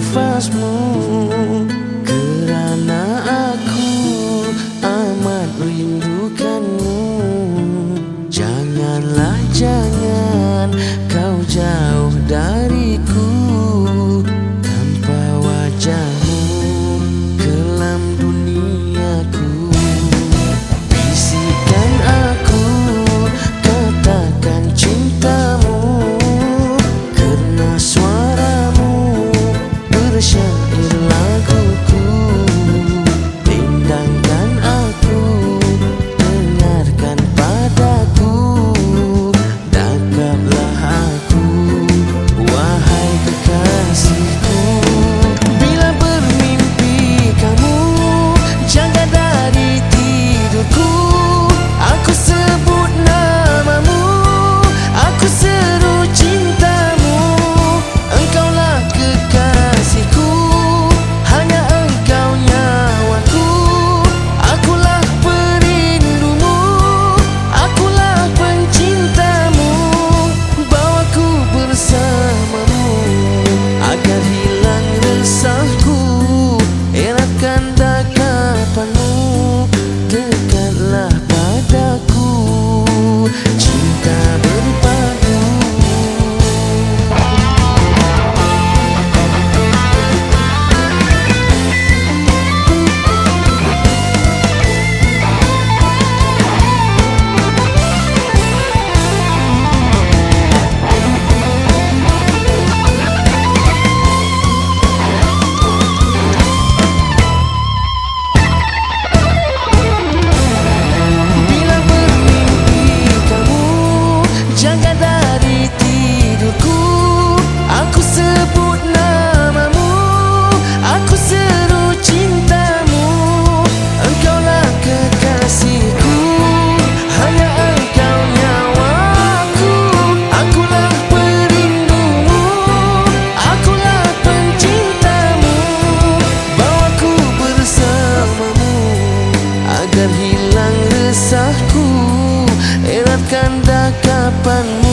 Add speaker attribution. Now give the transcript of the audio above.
Speaker 1: first move harapan